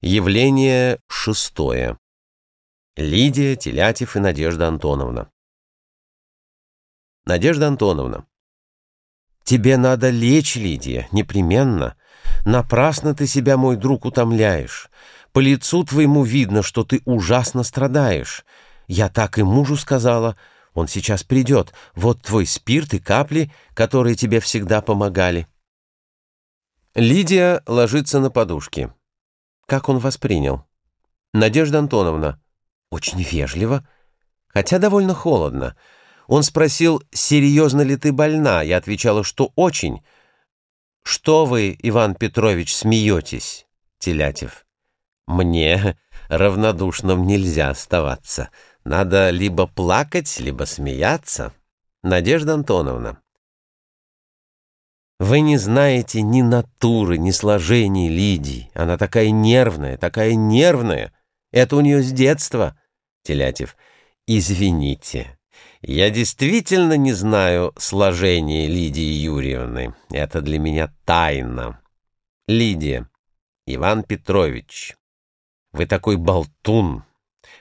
Явление шестое. Лидия, Телятев и Надежда Антоновна. Надежда Антоновна. Тебе надо лечь, Лидия, непременно. Напрасно ты себя, мой друг, утомляешь. По лицу твоему видно, что ты ужасно страдаешь. Я так и мужу сказала. Он сейчас придет. Вот твой спирт и капли, которые тебе всегда помогали. Лидия ложится на подушки. Как он воспринял? Надежда Антоновна. Очень вежливо, хотя довольно холодно. Он спросил, серьезно ли ты больна. Я отвечала, что очень. Что вы, Иван Петрович, смеетесь? Телятев. Мне равнодушным нельзя оставаться. Надо либо плакать, либо смеяться. Надежда Антоновна. Вы не знаете ни натуры, ни сложений Лидии. Она такая нервная, такая нервная. Это у нее с детства. Телятев. Извините. Я действительно не знаю сложения Лидии Юрьевны. Это для меня тайна. Лидия. Иван Петрович. Вы такой болтун.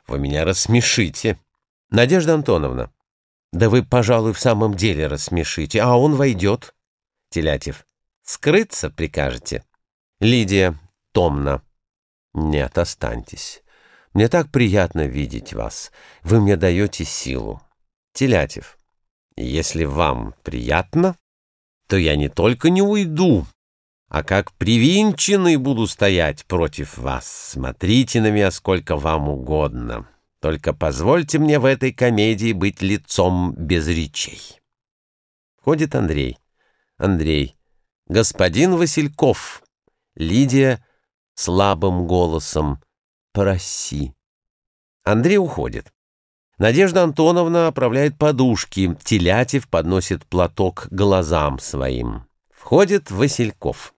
Вы меня рассмешите. Надежда Антоновна. Да вы, пожалуй, в самом деле рассмешите, а он войдет. Телятев. «Скрыться прикажете?» Лидия томно. «Нет, останьтесь. Мне так приятно видеть вас. Вы мне даете силу». Телятев. «Если вам приятно, то я не только не уйду, а как привинченный буду стоять против вас. Смотрите на меня сколько вам угодно. Только позвольте мне в этой комедии быть лицом без речей». Входит Андрей. Андрей. «Господин Васильков!» Лидия слабым голосом. «Проси». Андрей уходит. Надежда Антоновна оправляет подушки. Телятев подносит платок глазам своим. Входит Васильков.